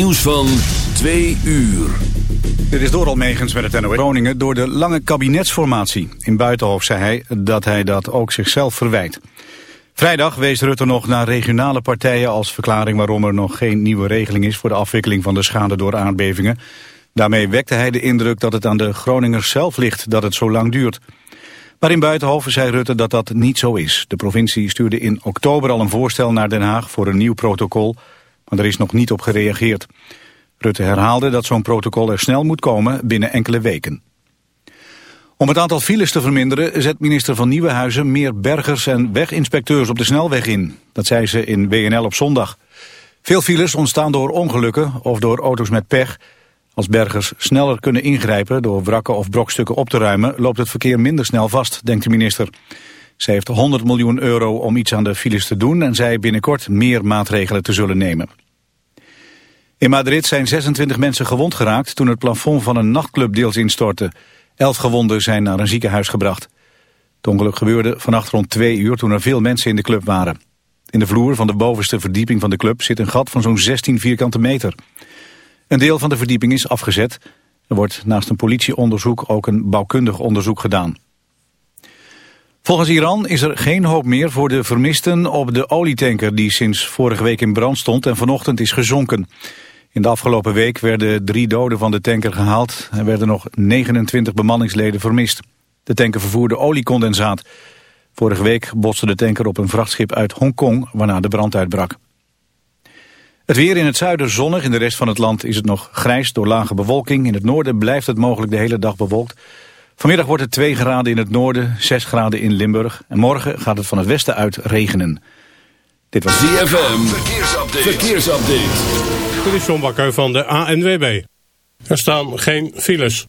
Nieuws van 2 uur. Dit is door Almegens met het NOS Groningen door de lange kabinetsformatie. In Buitenhof zei hij dat hij dat ook zichzelf verwijt. Vrijdag wees Rutte nog naar regionale partijen als verklaring waarom er nog geen nieuwe regeling is voor de afwikkeling van de schade door aardbevingen. Daarmee wekte hij de indruk dat het aan de Groningers zelf ligt dat het zo lang duurt. Maar in Buitenhof zei Rutte dat dat niet zo is. De provincie stuurde in oktober al een voorstel naar Den Haag voor een nieuw protocol maar er is nog niet op gereageerd. Rutte herhaalde dat zo'n protocol er snel moet komen binnen enkele weken. Om het aantal files te verminderen zet minister van Nieuwenhuizen meer bergers en weginspecteurs op de snelweg in. Dat zei ze in WNL op zondag. Veel files ontstaan door ongelukken of door auto's met pech. Als bergers sneller kunnen ingrijpen door wrakken of brokstukken op te ruimen... loopt het verkeer minder snel vast, denkt de minister. Ze heeft 100 miljoen euro om iets aan de files te doen... en zij binnenkort meer maatregelen te zullen nemen. In Madrid zijn 26 mensen gewond geraakt... toen het plafond van een nachtclub deels instortte. Elf gewonden zijn naar een ziekenhuis gebracht. Het ongeluk gebeurde vannacht rond twee uur... toen er veel mensen in de club waren. In de vloer van de bovenste verdieping van de club... zit een gat van zo'n 16 vierkante meter. Een deel van de verdieping is afgezet. Er wordt naast een politieonderzoek ook een bouwkundig onderzoek gedaan. Volgens Iran is er geen hoop meer voor de vermisten op de olietanker die sinds vorige week in brand stond en vanochtend is gezonken. In de afgelopen week werden drie doden van de tanker gehaald en werden nog 29 bemanningsleden vermist. De tanker vervoerde oliecondensaat. Vorige week botste de tanker op een vrachtschip uit Hongkong waarna de brand uitbrak. Het weer in het zuiden zonnig, in de rest van het land is het nog grijs door lage bewolking. In het noorden blijft het mogelijk de hele dag bewolkt. Vanmiddag wordt het 2 graden in het noorden, 6 graden in Limburg. En morgen gaat het van het westen uit regenen. Dit was ZFM, verkeersupdate. verkeersupdate. Dit is John Bakker van de ANWB. Er staan geen files.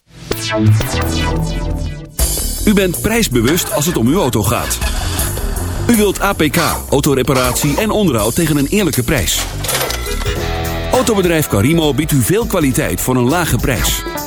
U bent prijsbewust als het om uw auto gaat. U wilt APK, autoreparatie en onderhoud tegen een eerlijke prijs. Autobedrijf Carimo biedt u veel kwaliteit voor een lage prijs.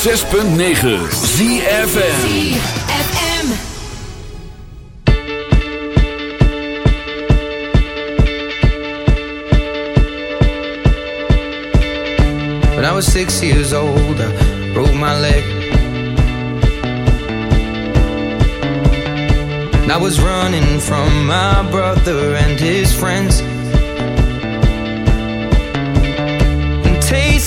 106.9 ZFN When I was six years old, I broke my leg. And I was running from my brother and his friends.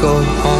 go home.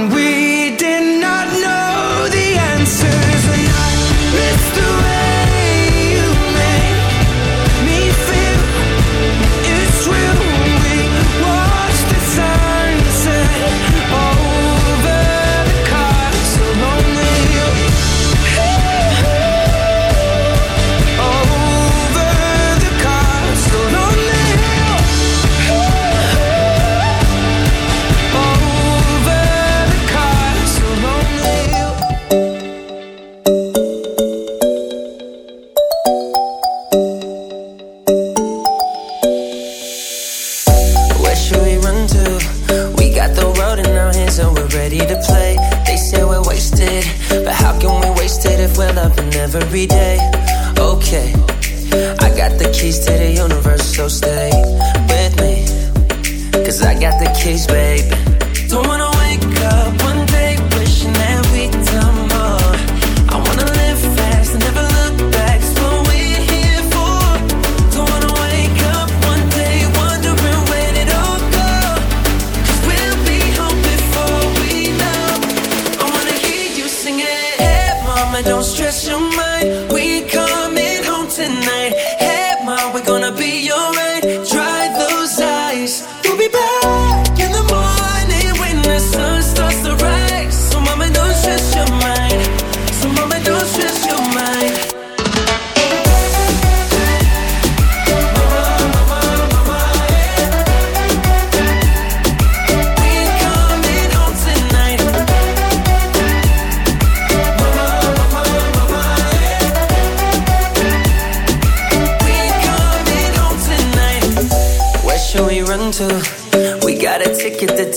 every day?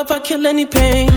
if I kill any pain.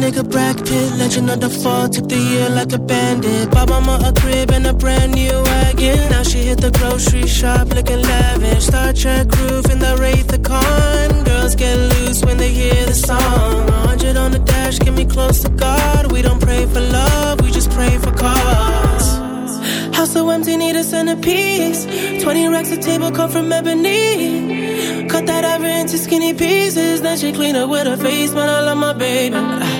Nigga Brad Pitt, legend of the fall, took the year like a bandit. Bought mama a crib and a brand new wagon. Now she hit the grocery shop looking lavish. Star Trek roof in the Wraith the Con. Girls get loose when they hear the song. 100 on the dash, get me close to God. We don't pray for love, we just pray for cause. House so empty, need a centerpiece. 20 racks a table come from ebony. Cut that ever into skinny pieces. Then she clean up with her face, but I love my baby.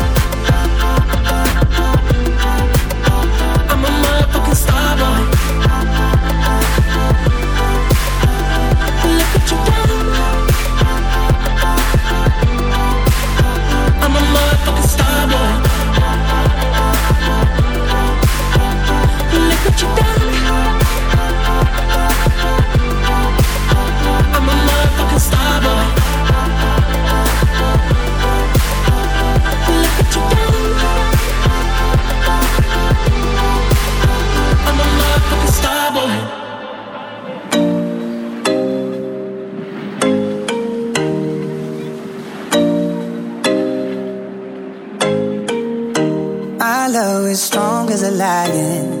Love is strong as a lion,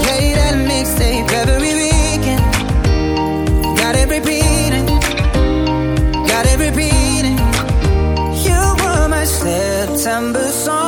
September song.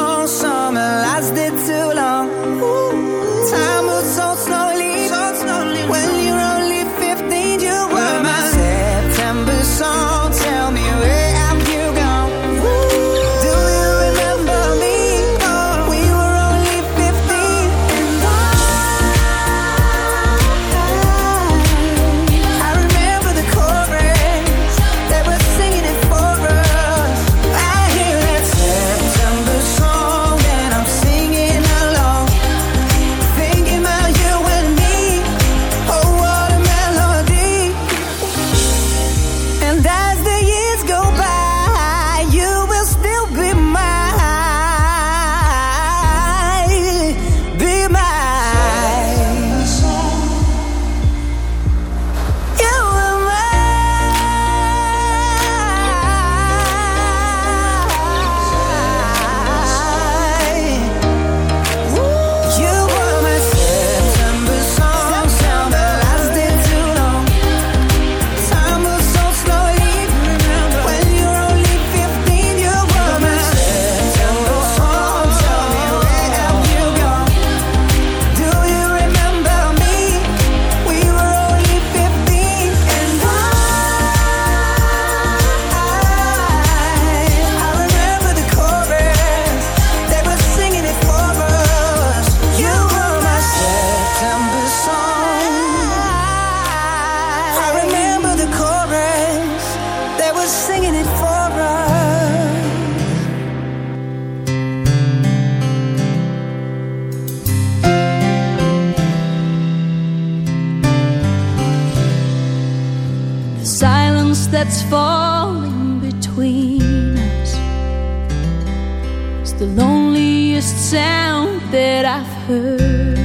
the loneliest sound that I've heard.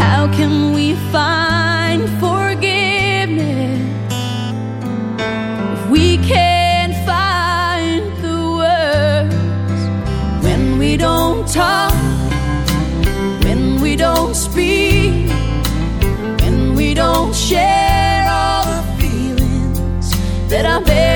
How can we find forgiveness if we can't find the words when we don't talk, when we don't speak, when we don't share all the feelings that I'm?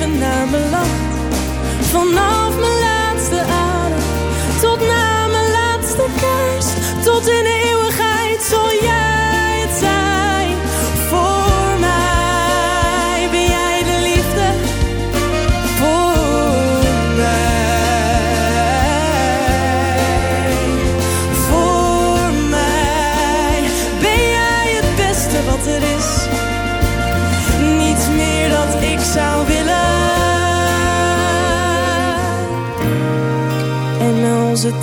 even naar lacht. Vanaf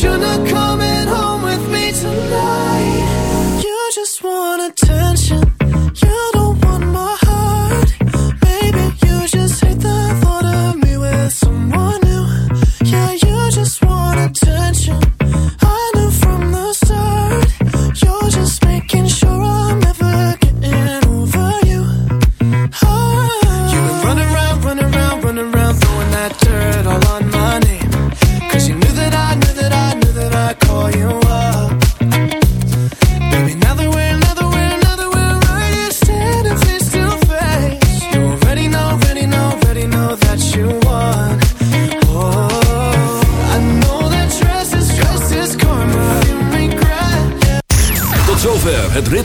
should've come